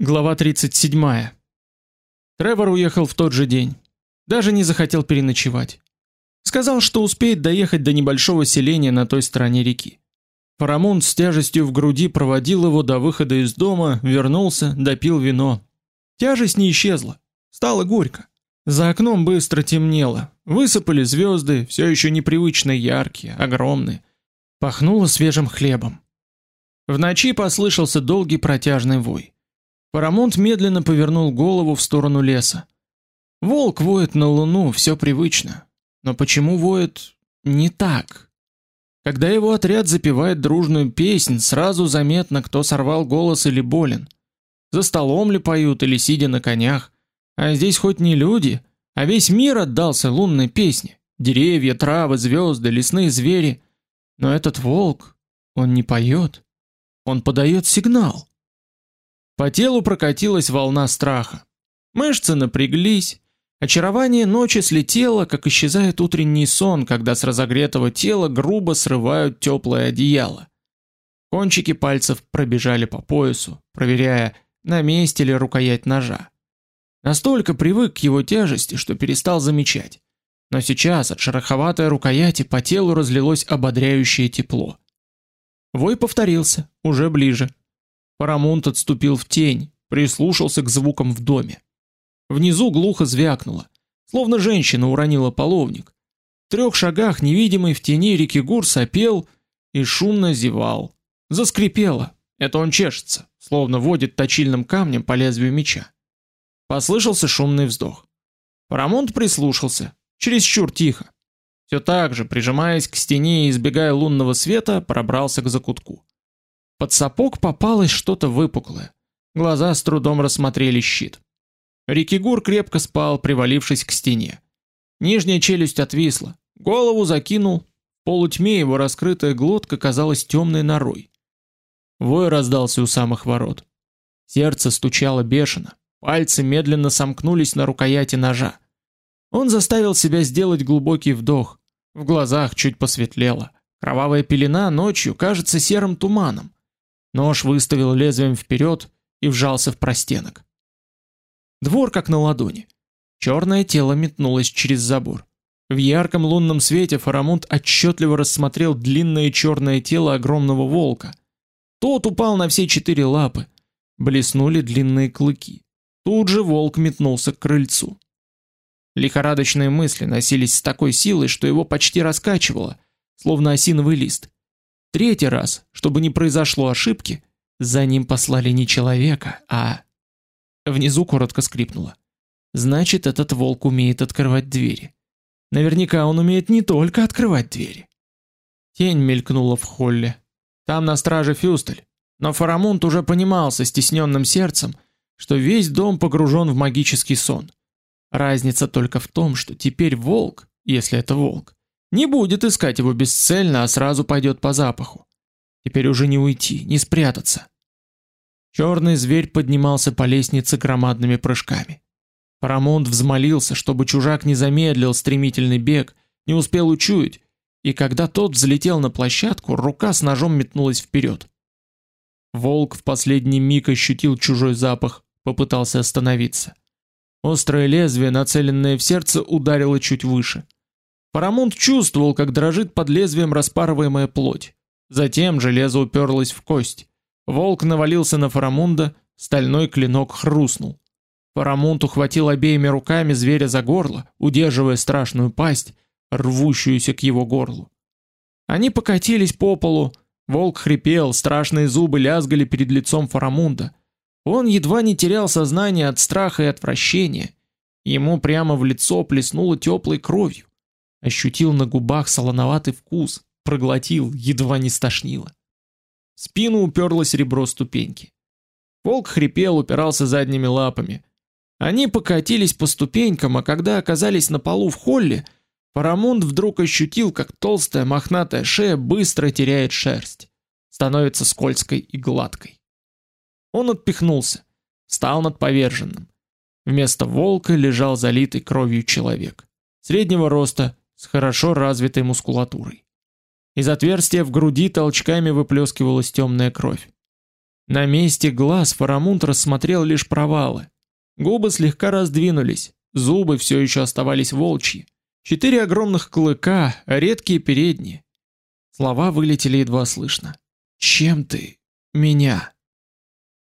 Глава 37. Тревор уехал в тот же день. Даже не захотел переночевать. Сказал, что успеет доехать до небольшого селения на той стороне реки. Парамонт с тяжестью в груди проводил его до выхода из дома, вернулся, допил вино. Тяжесть не исчезла. Стало горько. За окном быстро темнело. Высыпали звезды, все еще непривычно яркие, огромные. Пахнуло свежим хлебом. В ночи послышался долгий протяжный вой. Парамонт медленно повернул голову в сторону леса. Волк воет на луну, все привычно. Но почему воет не так? Когда его отряд запевает дружную песнь, сразу заметно, кто сорвал голос или болен. За столом ли поют или сидя на конях. А здесь хоть не люди, а весь мир отдался лунной песне. Деревья, травы, звезды, лесные звери. Но этот волк, он не поет. Он подает сигнал. По телу прокатилась волна страха. Мышцы напряглись, очарование ночи слетело, как исчезает утренний сон, когда с разогретого тела грубо срывают теплое одеяло. Кончики пальцев пробежали по поясу, проверяя, на месте ли рукоять ножа. Настолько привык к его тяжести, что перестал замечать. Но сейчас от шероховатой рукояти по телу разлилось ободряющее тепло. Вой повторился, уже ближе. Парамонт отступил в тень, прислушался к звукам в доме. Внизу глухо звякнуло, словно женщина уронила половник. В трех шагах невидимый в тени реки Гур сопел и шумно зевал. Заскрипело. Это он чешется, словно водит точильным камнем по лезвию меча. Послышался шумный вздох. Парамонт прислушался, чересчур тихо. Все так же, прижимаясь к стене и избегая лунного света, пробрался к закутку. Под сапог попалось что-то выпуклое. Глаза с трудом рассмотрели щит. Рикигур крепко спал, привалившись к стене. Нижняя челюсть отвисла, голову закинул. В полутьме его раскрытая глотка казалась темной норой. Вой раздался у самых ворот. Сердце стучало бешено, пальцы медленно сомкнулись на рукояти ножа. Он заставил себя сделать глубокий вдох. В глазах чуть посветлело. Кровавая пелена ночью кажется серым туманом. Нож выставил лезвием вперед и вжался в простенок. Двор как на ладони. Черное тело метнулось через забор. В ярком лунном свете Фарамунд отчетливо рассмотрел длинное черное тело огромного волка. Тот упал на все четыре лапы. Блеснули длинные клыки. Тут же волк метнулся к крыльцу. Лихорадочные мысли носились с такой силой, что его почти раскачивало, словно осиновый лист. Третий раз, чтобы не произошло ошибки, за ним послали не человека, а Внизу коротко скрипнуло. Значит, этот волк умеет открывать двери. Наверняка он умеет не только открывать двери. Тень мелькнула в холле. Там на страже Фюстель, но Фарамунд уже понимал со стесненным сердцем, что весь дом погружен в магический сон. Разница только в том, что теперь волк, если это волк, не будет искать его бесцельно, а сразу пойдет по запаху. Теперь уже не уйти, не спрятаться. Черный зверь поднимался по лестнице громадными прыжками. Парамонт взмолился, чтобы чужак не замедлил стремительный бег, не успел учуять, и когда тот взлетел на площадку, рука с ножом метнулась вперед. Волк в последний миг ощутил чужой запах, попытался остановиться. Острое лезвие, нацеленное в сердце, ударило чуть выше. Парамонт чувствовал, как дрожит под лезвием распарываемая плоть. Затем железо уперлось в кость. Волк навалился на Фарамунда, стальной клинок хрустнул. Фарамунд ухватил обеими руками зверя за горло, удерживая страшную пасть, рвущуюся к его горлу. Они покатились по полу, волк хрипел, страшные зубы лязгали перед лицом Фарамунда. Он едва не терял сознание от страха и отвращения. Ему прямо в лицо плеснуло теплой кровью. Ощутил на губах солоноватый вкус, проглотил, едва не стошнило спину уперлось ребро ступеньки. Волк хрипел, упирался задними лапами. Они покатились по ступенькам, а когда оказались на полу в холле, Парамунд вдруг ощутил, как толстая мохнатая шея быстро теряет шерсть, становится скользкой и гладкой. Он отпихнулся, встал над поверженным. Вместо волка лежал залитый кровью человек, среднего роста, с хорошо развитой мускулатурой. Из отверстия в груди толчками выплескивалась темная кровь. На месте глаз Фарамунд рассмотрел лишь провалы. Губы слегка раздвинулись, зубы все еще оставались волчьи. Четыре огромных клыка, редкие передние. Слова вылетели едва слышно. «Чем ты? Меня?»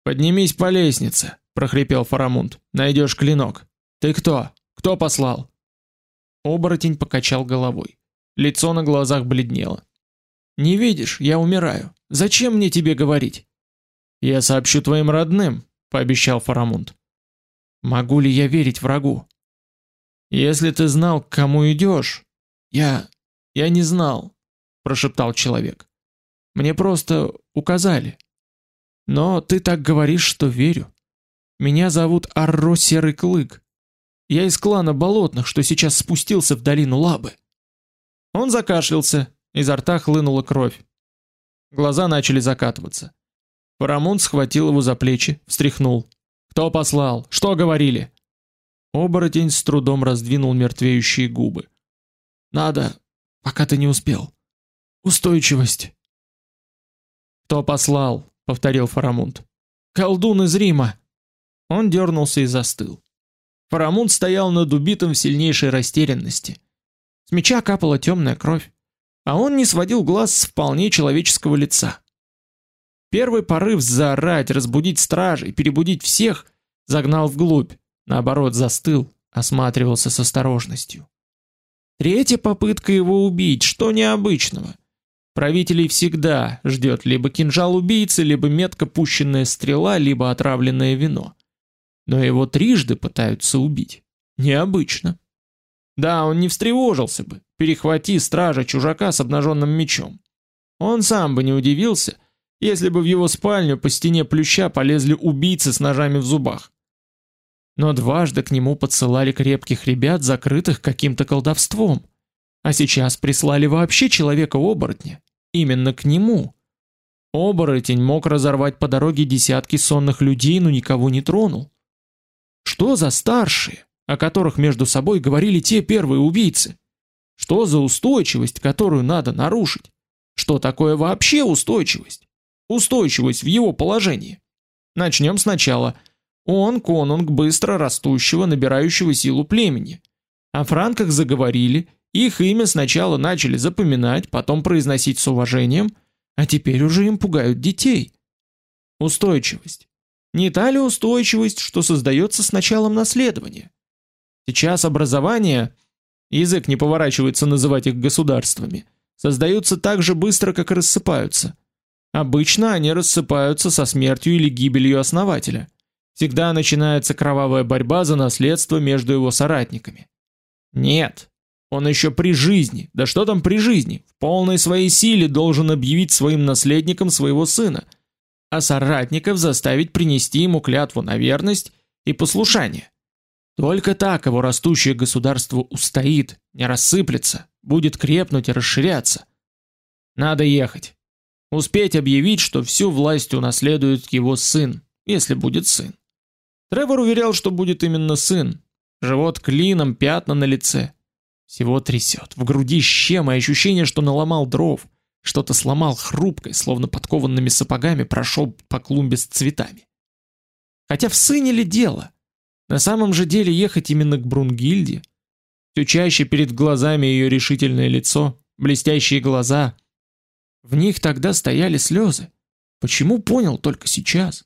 «Поднимись по лестнице», — прохрипел Фарамунд. «Найдешь клинок. Ты кто? Кто послал?» Оборотень покачал головой. Лицо на глазах бледнело. «Не видишь, я умираю. Зачем мне тебе говорить?» «Я сообщу твоим родным», — пообещал Фарамунд. «Могу ли я верить врагу?» «Если ты знал, к кому идешь...» «Я... я не знал», — прошептал человек. «Мне просто указали. Но ты так говоришь, что верю. Меня зовут Арро Серый Клык. Я из клана Болотных, что сейчас спустился в долину Лабы. Он закашлялся, изо рта хлынула кровь. Глаза начали закатываться. Парамонт схватил его за плечи, встряхнул. Кто послал? Что говорили? Оборотень с трудом раздвинул мертвеющие губы. Надо, пока ты не успел. Устойчивость. Кто послал? повторил Фарамунд. Колдун из Рима. Он дернулся и застыл. Фарамунд стоял над убитым в сильнейшей растерянности. С меча капала темная кровь, а он не сводил глаз с вполне человеческого лица. Первый порыв заорать, разбудить стражей, перебудить всех загнал вглубь, наоборот, застыл, осматривался с осторожностью. Третья попытка его убить, что необычного? Правителей всегда ждет либо кинжал убийцы, либо метко пущенная стрела, либо отравленное вино. Но его трижды пытаются убить. Необычно. Да, он не встревожился бы, перехвати стража чужака с обнаженным мечом. Он сам бы не удивился, если бы в его спальню по стене плюща полезли убийцы с ножами в зубах. Но дважды к нему подсылали крепких ребят, закрытых каким-то колдовством. А сейчас прислали вообще человека-оборотня. Именно к нему. Оборотень мог разорвать по дороге десятки сонных людей, но никого не тронул. Что за старшие, о которых между собой говорили те первые убийцы? Что за устойчивость, которую надо нарушить? Что такое вообще устойчивость? Устойчивость в его положении. Начнем сначала. Он конунг быстро растущего, набирающего силу племени. О франках заговорили, их имя сначала начали запоминать, потом произносить с уважением, а теперь уже им пугают детей. Устойчивость. Не та ли устойчивость, что создается с началом наследования? Сейчас образование, язык не поворачивается называть их государствами, создаются так же быстро, как и рассыпаются. Обычно они рассыпаются со смертью или гибелью основателя. Всегда начинается кровавая борьба за наследство между его соратниками. Нет, он еще при жизни, да что там при жизни, в полной своей силе должен объявить своим наследником своего сына – а соратников заставить принести ему клятву на верность и послушание. Только так его растущее государство устоит, не рассыплется, будет крепнуть и расширяться. Надо ехать. Успеть объявить, что всю власть унаследует его сын, если будет сын. Тревор уверял, что будет именно сын. Живот клином, пятна на лице. Всего трясет, в груди щем и ощущение, что наломал дров. Что-то сломал хрупкой, словно подкованными сапогами прошел по клумбе с цветами. Хотя в сыне ли дело? На самом же деле ехать именно к Брунгильде. Все чаще перед глазами ее решительное лицо, блестящие глаза. В них тогда стояли слезы. Почему понял только сейчас?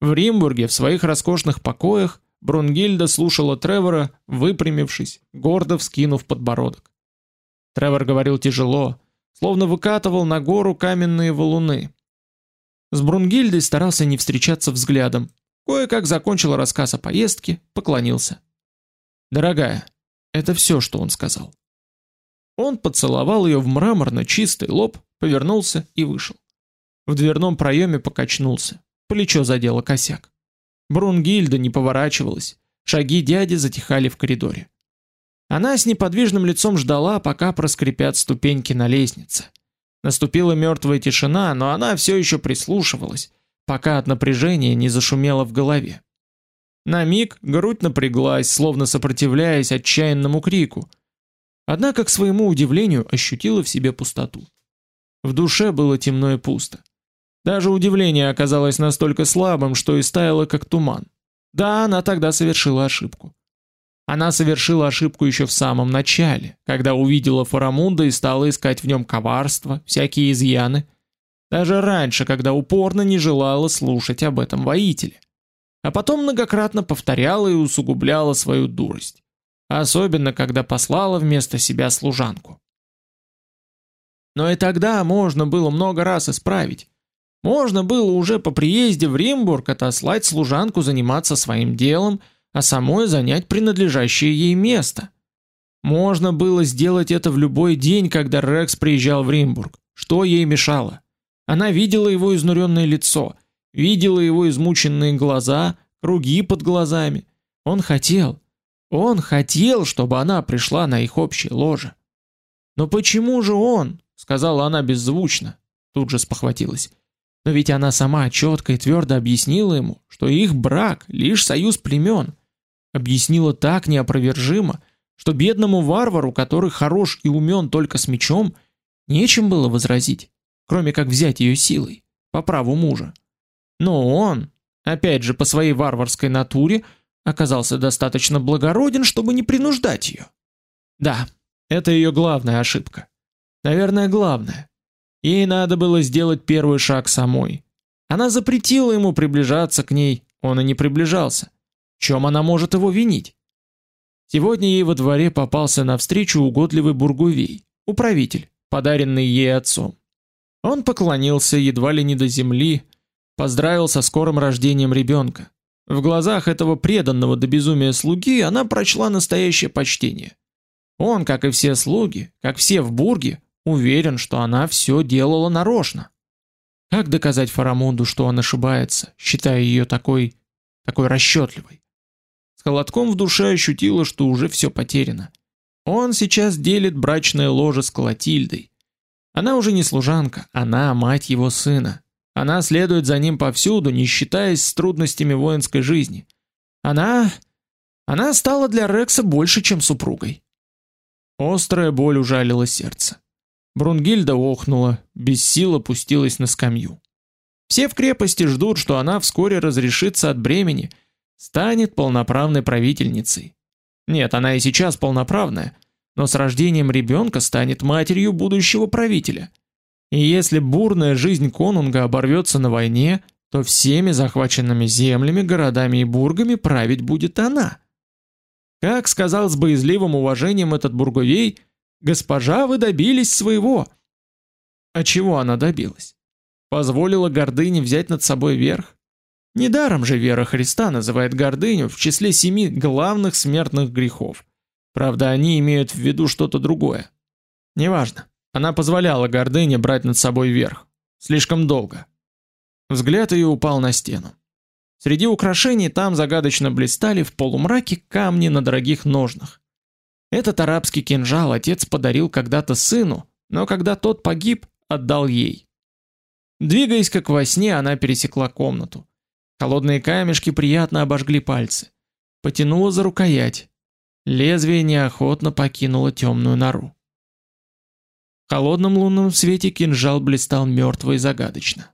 В Римбурге, в своих роскошных покоях, Брунгильда слушала Тревора, выпрямившись, гордо вскинув подбородок. Тревор говорил тяжело, словно выкатывал на гору каменные валуны. С Брунгильдой старался не встречаться взглядом. Кое-как закончил рассказ о поездке, поклонился. Дорогая, это все, что он сказал. Он поцеловал ее в мраморно чистый лоб, повернулся и вышел. В дверном проеме покачнулся, плечо задело косяк. Брунгильда не поворачивалась, шаги дяди затихали в коридоре. Она с неподвижным лицом ждала, пока проскрипят ступеньки на лестнице. Наступила мертвая тишина, но она все еще прислушивалась, пока от напряжения не зашумело в голове. На миг грудь напряглась, словно сопротивляясь отчаянному крику. Однако к своему удивлению ощутила в себе пустоту. В душе было темно и пусто. Даже удивление оказалось настолько слабым, что и стаяло как туман. Да, она тогда совершила ошибку. Она совершила ошибку еще в самом начале, когда увидела Фарамунда и стала искать в нем коварство, всякие изъяны. Даже раньше, когда упорно не желала слушать об этом воителе. А потом многократно повторяла и усугубляла свою дурость. Особенно, когда послала вместо себя служанку. Но и тогда можно было много раз исправить. Можно было уже по приезде в Римбург отослать служанку заниматься своим делом, а самой занять принадлежащее ей место. Можно было сделать это в любой день, когда Рекс приезжал в Римбург. Что ей мешало? Она видела его изнуренное лицо, видела его измученные глаза, круги под глазами. Он хотел, он хотел, чтобы она пришла на их общее ложе. Но почему же он, сказала она беззвучно, тут же спохватилась. Но ведь она сама четко и твердо объяснила ему, что их брак лишь союз племен. Объяснила так неопровержимо, что бедному варвару, который хорош и умен только с мечом, нечем было возразить, кроме как взять ее силой, по праву мужа. Но он, опять же по своей варварской натуре, оказался достаточно благороден, чтобы не принуждать ее. Да, это ее главная ошибка. Наверное, главная. Ей надо было сделать первый шаг самой. Она запретила ему приближаться к ней, он и не приближался. Чем она может его винить? Сегодня ей во дворе попался навстречу угодливый бургувей, управитель, подаренный ей отцом. Он поклонился едва ли не до земли, поздравил со скорым рождением ребенка. В глазах этого преданного до безумия слуги она прочла настоящее почтение. Он, как и все слуги, как все в бурге, Уверен, что она все делала нарочно. Как доказать Фарамунду, что он ошибается, считая ее такой, такой расчетливой? С холодком в душе ощутила, что уже все потеряно. Он сейчас делит брачное ложе с Клотильдой. Она уже не служанка, она мать его сына. Она следует за ним повсюду, не считаясь с трудностями воинской жизни. Она она стала для Рекса больше, чем супругой. Острая боль ужалила сердце. Брунгильда охнула, без сил опустилась на скамью. Все в крепости ждут, что она вскоре разрешится от бремени, станет полноправной правительницей. Нет, она и сейчас полноправная, но с рождением ребенка станет матерью будущего правителя. И если бурная жизнь конунга оборвется на войне, то всеми захваченными землями, городами и бургами править будет она. Как сказал с боязливым уважением этот бурговей, Госпожа, вы добились своего. А чего она добилась? Позволила гордыне взять над собой верх? Недаром же вера Христа называет гордыню в числе семи главных смертных грехов. Правда, они имеют в виду что-то другое. Неважно. Она позволяла гордыне брать над собой верх. Слишком долго. Взгляд ее упал на стену. Среди украшений там загадочно блистали в полумраке камни на дорогих ножнах. Этот арабский кинжал отец подарил когда-то сыну, но когда тот погиб, отдал ей. Двигаясь как во сне, она пересекла комнату. Холодные камешки приятно обожгли пальцы. Потянула за рукоять. Лезвие неохотно покинуло темную нору. В холодном лунном свете кинжал блистал мертво и загадочно.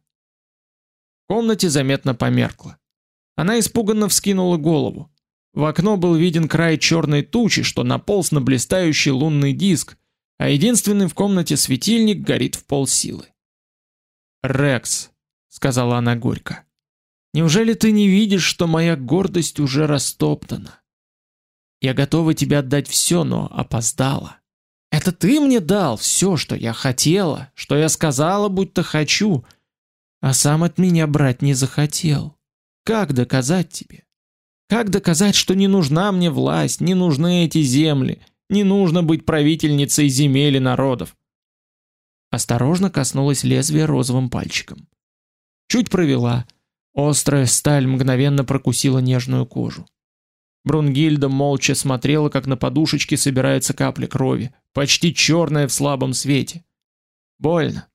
В комнате заметно померкло. Она испуганно вскинула голову. В окно был виден край черной тучи, что наполз на блистающий лунный диск, а единственный в комнате светильник горит в полсилы. "Рекс", сказала она горько. "Неужели ты не видишь, что моя гордость уже растоптана? Я готова тебе отдать все, но опоздала. Это ты мне дал все, что я хотела, что я сказала, будто хочу, а сам от меня брать не захотел. Как доказать тебе? Как доказать, что не нужна мне власть, не нужны эти земли, не нужно быть правительницей земель и народов? Осторожно коснулась лезвия розовым пальчиком. Чуть провела. Острая сталь мгновенно прокусила нежную кожу. Брунгильда молча смотрела, как на подушечке собирается капля крови, почти черная в слабом свете. Больно.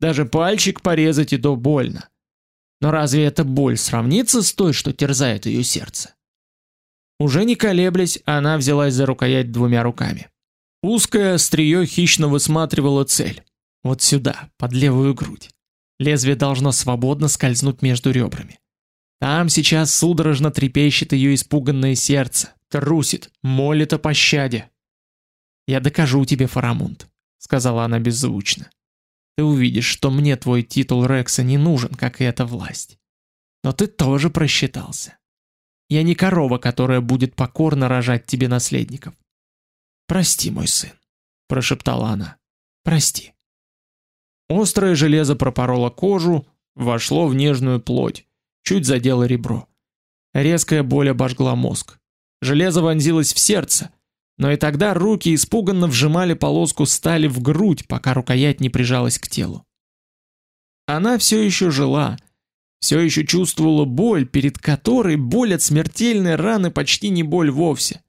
Даже пальчик порезать и до больно. Но разве эта боль сравнится с той, что терзает ее сердце? Уже не колеблясь, она взялась за рукоять двумя руками. Узкое острие хищно высматривало цель. Вот сюда, под левую грудь. Лезвие должно свободно скользнуть между ребрами. Там сейчас судорожно трепещет ее испуганное сердце, трусит, молит о пощаде. «Я докажу тебе, Фарамунд», — сказала она беззвучно. «Ты увидишь, что мне твой титул Рекса не нужен, как и эта власть. Но ты тоже просчитался. Я не корова, которая будет покорно рожать тебе наследников. Прости, мой сын, прошептала она. Прости. Острое железо пропороло кожу, вошло в нежную плоть, чуть задело ребро. Резкая боль обожгла мозг. Железо вонзилось в сердце, но и тогда руки испуганно вжимали полоску стали в грудь, пока рукоять не прижалась к телу. Она все еще жила, все еще чувствовала боль, перед которой боль от смертельной раны почти не боль вовсе.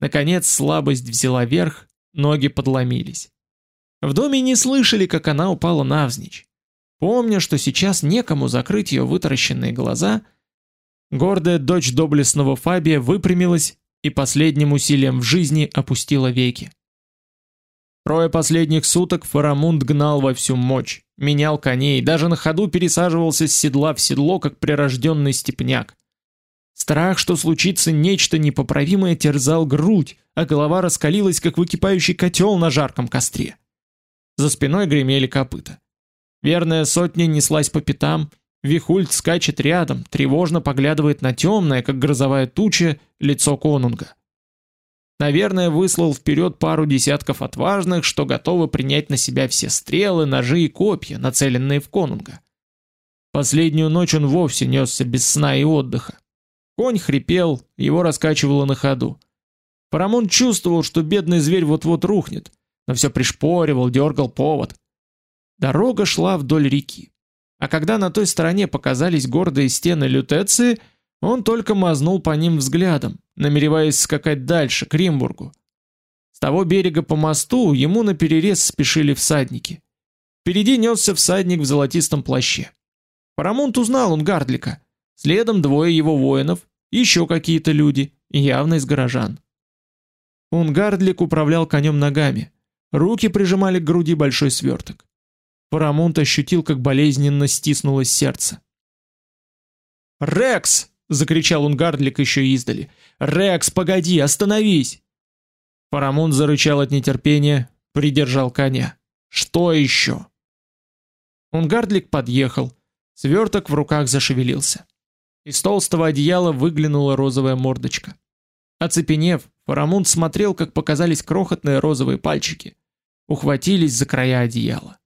Наконец слабость взяла верх, ноги подломились. В доме не слышали, как она упала навзничь. Помня, что сейчас некому закрыть ее вытаращенные глаза, гордая дочь доблестного Фабия выпрямилась и последним усилием в жизни опустила веки. Трое последних суток Фарамунд гнал во всю мощь, менял коней, даже на ходу пересаживался с седла в седло, как прирожденный степняк. Страх, что случится нечто непоправимое, терзал грудь, а голова раскалилась, как выкипающий котел на жарком костре. За спиной гремели копыта. Верная сотня неслась по пятам, Вихульт скачет рядом, тревожно поглядывает на темное, как грозовая туча, лицо конунга. Наверное, выслал вперед пару десятков отважных, что готовы принять на себя все стрелы, ножи и копья, нацеленные в конунга. Последнюю ночь он вовсе несся без сна и отдыха. Конь хрипел, его раскачивало на ходу. Парамон чувствовал, что бедный зверь вот-вот рухнет, но все пришпоривал, дергал повод. Дорога шла вдоль реки. А когда на той стороне показались гордые стены Лютеции, он только мазнул по ним взглядом, намереваясь скакать дальше, к Римбургу. С того берега по мосту ему на перерез спешили всадники. Впереди несся всадник в золотистом плаще. Парамонт узнал он Гардлика. Следом двое его воинов, еще какие-то люди, явно из горожан. Унгардлик управлял конем ногами. Руки прижимали к груди большой сверток. Парамонт ощутил, как болезненно стиснулось сердце. «Рекс!» — закричал Унгардлик еще издали. «Рекс, погоди, остановись!» Парамонт зарычал от нетерпения, придержал коня. «Что еще?» Унгардлик подъехал. Сверток в руках зашевелился. Из толстого одеяла выглянула розовая мордочка. Оцепенев, Парамонт смотрел, как показались крохотные розовые пальчики. Ухватились за края одеяла.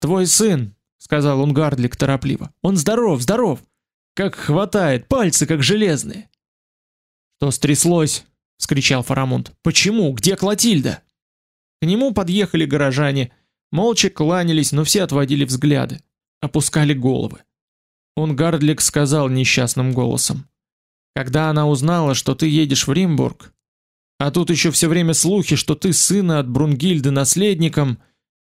«Твой сын», — сказал он Гардлик торопливо. «Он здоров, здоров! Как хватает, пальцы как железные!» «Что стряслось?» — вскричал Фарамунд. «Почему? Где Клотильда?» К нему подъехали горожане, молча кланялись, но все отводили взгляды, опускали головы. Он Гардлик сказал несчастным голосом: "Когда она узнала, что ты едешь в Римбург, а тут еще все время слухи, что ты сына от Брунгильды наследником,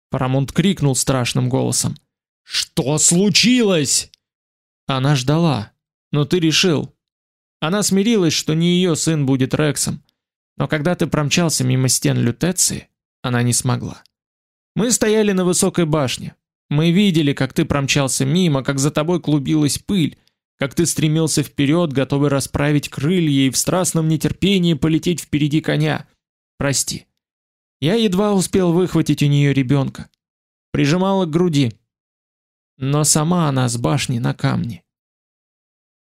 Парамонт крикнул страшным голосом: "Что случилось?" Она ждала, но ты решил. Она смирилась, что не ее сын будет Рексом. Но когда ты промчался мимо стен Лютеции, она не смогла. Мы стояли на высокой башне. Мы видели, как ты промчался мимо, как за тобой клубилась пыль, как ты стремился вперед, готовый расправить крылья и в страстном нетерпении полететь впереди коня. Прости. Я едва успел выхватить у нее ребенка. Прижимала к груди. Но сама она с башни на камне.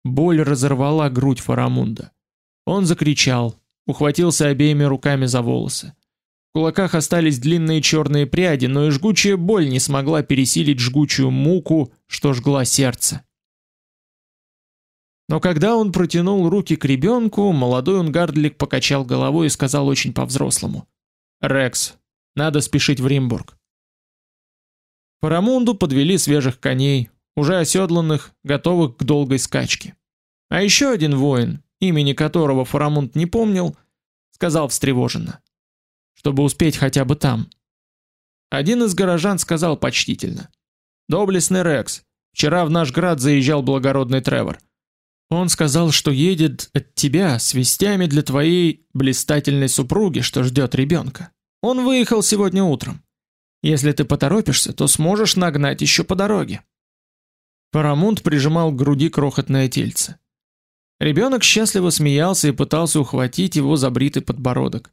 Боль разорвала грудь Фарамунда. Он закричал, ухватился обеими руками за волосы. В кулаках остались длинные черные пряди, но и жгучая боль не смогла пересилить жгучую муку, что жгла сердце. Но когда он протянул руки к ребенку, молодой унгардлик покачал головой и сказал очень по-взрослому: "Рекс, надо спешить в Римбург". Парамунду подвели свежих коней, уже оседланных, готовых к долгой скачке. А еще один воин, имени которого Фарамунд не помнил, сказал встревоженно: "Чтобы успеть хотя бы там". Один из горожан сказал почтительно: "Доблестный Рекс, вчера в наш град заезжал благородный Тревор. Он сказал, что едет от тебя с вестями для твоей блистательной супруги, что ждет ребенка. Он выехал сегодня утром. Если ты поторопишься, то сможешь нагнать еще по дороге. Парамунд прижимал к груди крохотное тельце. Ребенок счастливо смеялся и пытался ухватить его за бритый подбородок.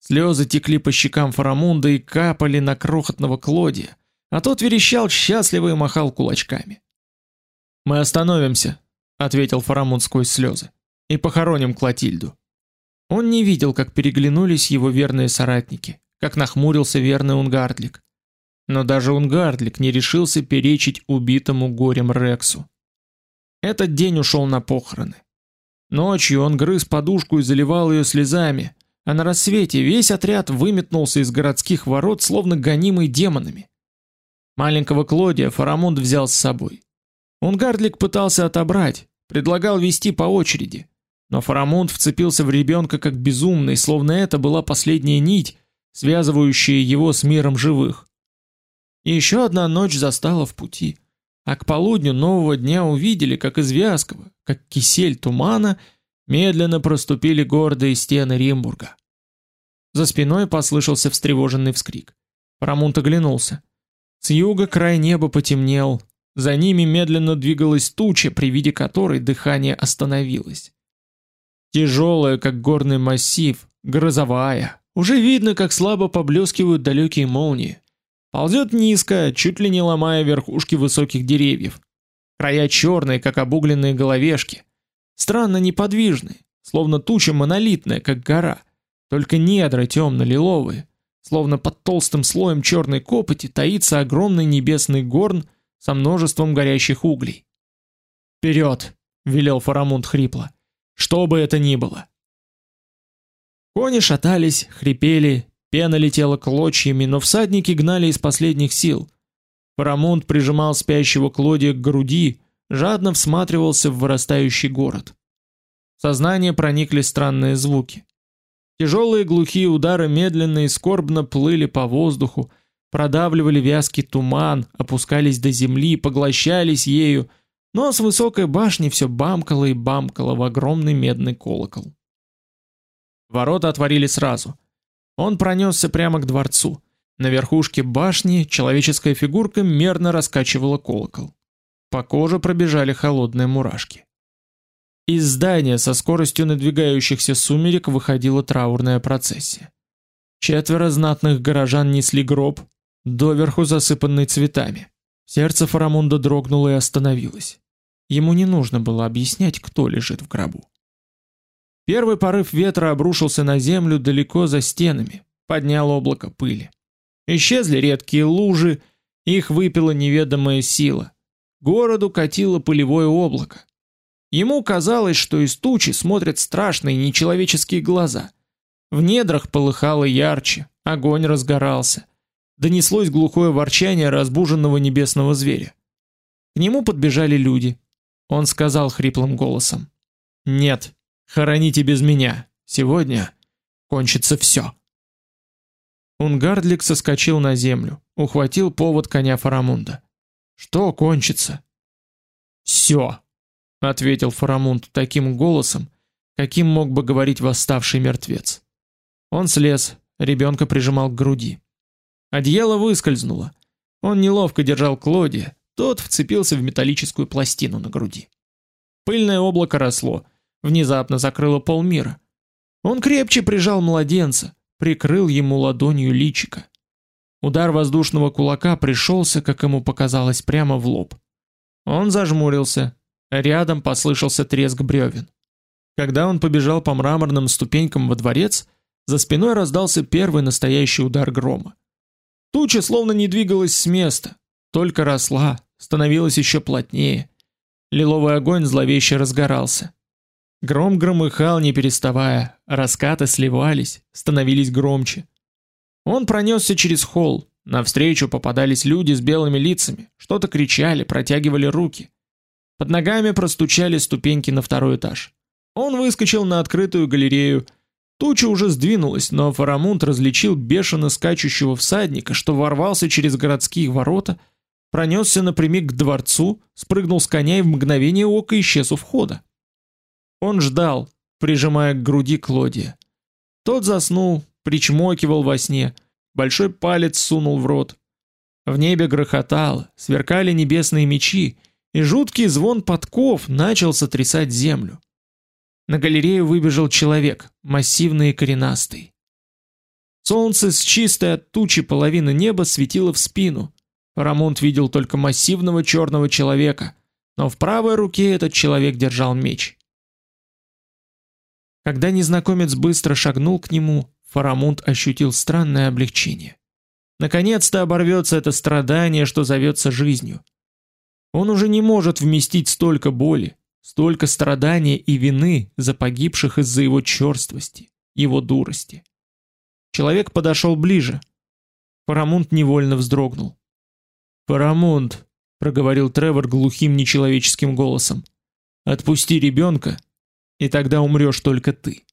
Слезы текли по щекам Фарамунда и капали на крохотного Клодия, а тот верещал счастливо и махал кулачками. «Мы остановимся», — ответил Фарамунд сквозь слезы, — «и похороним Клотильду». Он не видел, как переглянулись его верные соратники, как нахмурился верный Унгардлик. Но даже Унгардлик не решился перечить убитому горем Рексу. Этот день ушел на похороны. Ночью он грыз подушку и заливал ее слезами, а на рассвете весь отряд выметнулся из городских ворот, словно гонимый демонами. Маленького Клодия Фарамунд взял с собой. Унгардлик пытался отобрать, предлагал вести по очереди, но Фарамунд вцепился в ребенка как безумный, словно это была последняя нить, связывающая его с миром живых. И еще одна ночь застала в пути. А к полудню нового дня увидели, как из вязкого, как кисель тумана, медленно проступили гордые стены Римбурга. За спиной послышался встревоженный вскрик. Парамунт оглянулся. С юга край неба потемнел, за ними медленно двигалась туча, при виде которой дыхание остановилось. Тяжелая, как горный массив, грозовая. Уже видно, как слабо поблескивают далекие молнии. Ползет низко, чуть ли не ломая верхушки высоких деревьев. Края черные, как обугленные головешки. Странно неподвижные, словно туча монолитная, как гора. Только недра темно-лиловые. Словно под толстым слоем черной копоти таится огромный небесный горн со множеством горящих углей. «Вперед!» — велел Фарамунд хрипло. «Что бы это ни было!» Кони шатались, хрипели, Пена летела клочьями, но всадники гнали из последних сил. Парамонт прижимал спящего Клодия к груди, жадно всматривался в вырастающий город. В сознание проникли странные звуки. Тяжелые глухие удары медленно и скорбно плыли по воздуху, продавливали вязкий туман, опускались до земли, поглощались ею, но с высокой башни все бамкало и бамкало в огромный медный колокол. Ворота отворили сразу. Он пронесся прямо к дворцу. На верхушке башни человеческая фигурка мерно раскачивала колокол. По коже пробежали холодные мурашки. Из здания со скоростью надвигающихся сумерек выходила траурная процессия. Четверо знатных горожан несли гроб, доверху засыпанный цветами. Сердце Фарамунда дрогнуло и остановилось. Ему не нужно было объяснять, кто лежит в гробу. Первый порыв ветра обрушился на землю далеко за стенами, поднял облако пыли. Исчезли редкие лужи, их выпила неведомая сила. Городу катило пылевое облако. Ему казалось, что из тучи смотрят страшные нечеловеческие глаза. В недрах полыхало ярче, огонь разгорался. Донеслось глухое ворчание разбуженного небесного зверя. К нему подбежали люди. Он сказал хриплым голосом: "Нет, Хороните без меня. Сегодня кончится все. Унгардлик соскочил на землю, ухватил повод коня Фарамунда. Что кончится? Все, ответил Фарамунд таким голосом, каким мог бы говорить восставший мертвец. Он слез, ребенка прижимал к груди. Одеяло выскользнуло. Он неловко держал Клодия, тот вцепился в металлическую пластину на груди. Пыльное облако росло, внезапно закрыло полмира. Он крепче прижал младенца, прикрыл ему ладонью личико. Удар воздушного кулака пришелся, как ему показалось, прямо в лоб. Он зажмурился. Рядом послышался треск бревен. Когда он побежал по мраморным ступенькам во дворец, за спиной раздался первый настоящий удар грома. Туча словно не двигалась с места, только росла, становилась еще плотнее. Лиловый огонь зловеще разгорался. Гром громыхал не переставая, раскаты сливались, становились громче. Он пронесся через холл, навстречу попадались люди с белыми лицами, что-то кричали, протягивали руки. Под ногами простучали ступеньки на второй этаж. Он выскочил на открытую галерею. Туча уже сдвинулась, но Фарамунд различил бешено скачущего всадника, что ворвался через городские ворота, пронесся напрямик к дворцу, спрыгнул с коня и в мгновение ока исчез у входа. Он ждал, прижимая к груди Клодия. Тот заснул, причмокивал во сне, большой палец сунул в рот. В небе грохотало, сверкали небесные мечи, и жуткий звон подков начал сотрясать землю. На галерею выбежал человек, массивный и коренастый. Солнце с чистой от тучи половины неба светило в спину. Парамонт видел только массивного черного человека, но в правой руке этот человек держал меч. Когда незнакомец быстро шагнул к нему, Фарамунд ощутил странное облегчение. Наконец-то оборвется это страдание, что зовется жизнью. Он уже не может вместить столько боли, столько страдания и вины за погибших из-за его черствости, его дурости. Человек подошел ближе. Фарамунд невольно вздрогнул. "Фарамунд", проговорил Тревор глухим нечеловеческим голосом. "Отпусти ребенка, и тогда умрешь только ты".